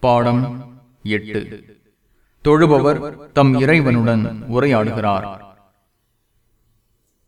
பாடம் எட்டு. தொழுபவர் தம் இறைவனுடன் உரையாடுகிறார்.